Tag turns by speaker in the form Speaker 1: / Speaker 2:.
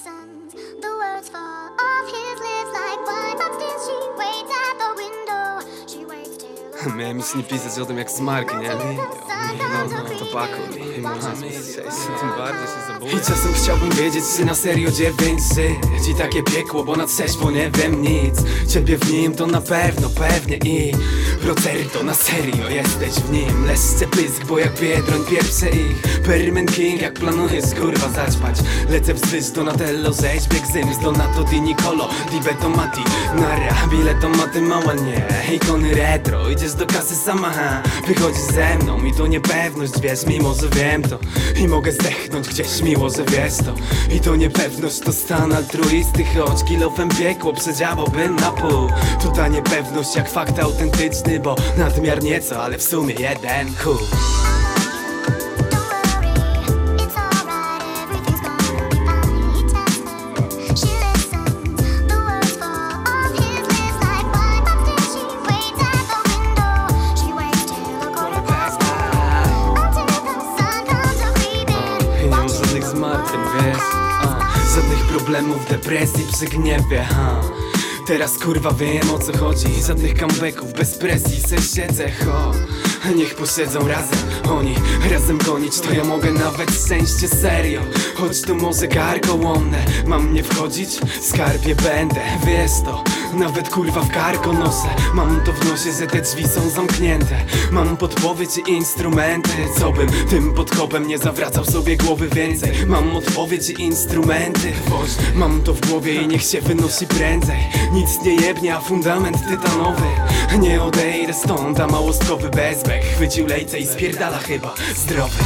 Speaker 1: Listens, the words fall off. His lips like wine, she waits at the window. She waits till
Speaker 2: Miałem nie pisać o tym jak smarki, nie? No, no, to paku i można Tym bardziej się zabójmy I czasem chciałbym wiedzieć, czy na serio dziewięć żyć I takie piekło, bo na trzeźwo nie wiem nic. Ciebie w nim to na pewno, pewnie i Procery to na serio jesteś w nim. Leszcze pysk, bo jak biedroń pierwsze ich. Perryman King, jak planujesz kurwa zaćpać. Lecę wzwyż do Natello, zejdź bieg zym Z Donato di Nicolo, di Betomati Nara, biletomaty mała nie. Ikony retro, idziesz do kasy sama ha. Wychodzisz ze mną i to niepewność, wiesz Mimo, że wiem to. I mogę zdechnąć gdzieś Miło, że wiesz to. I to niepewność To stan altruisty, choć kilofem piekło Przedziałałbym na pół. Tu ta niepewność jak fakt autentyczny Bo nadmiar nieco, ale w sumie jeden chuj żadnych zmartwień, wiesz a, Żadnych problemów, depresji przy gniewie ha. Teraz kurwa wiem o co chodzi. Żadnych comebacków bez presji Se siedzę, ho. Niech posiedzą razem Oni razem gonić To ja mogę nawet szczęście serio. Choć to może garkołomne Mam nie wchodzić? Skarbie będę Wiesz to nawet kurwa w karko noszę Mam to w nosie, że te drzwi są zamknięte. Mam podpowiedź i instrumenty. Co bym tym podkopem nie zawracał sobie głowy więcej? Mam odpowiedź i instrumenty. Mam to w głowie i niech się wynosi prędzej. Nic nie jebnie, a fundament tytanowy. Nie odejdę stąd, a małostkowy bezbek Chwycił lejce i spierdala chyba Zdrowy